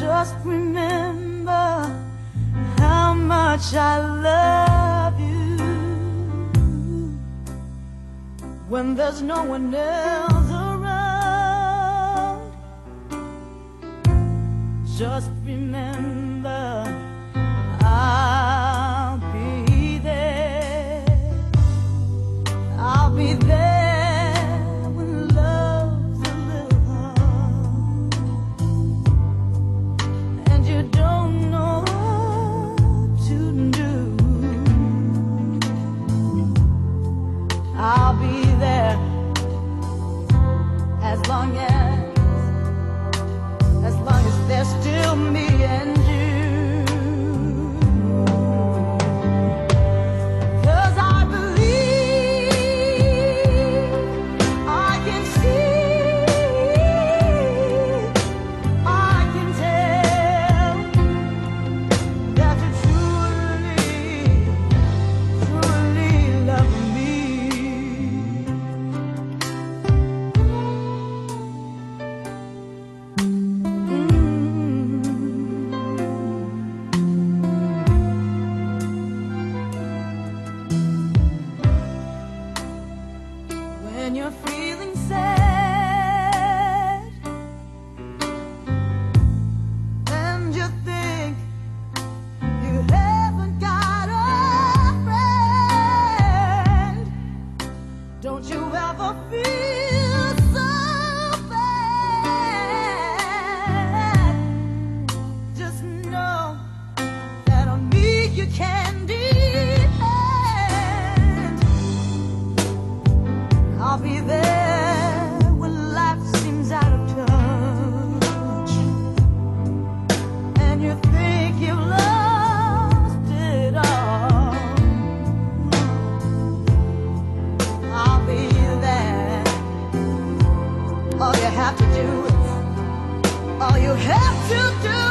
Just remember how much I love you when there's no one else around. Just remember. I'll be there as long as. you have to do.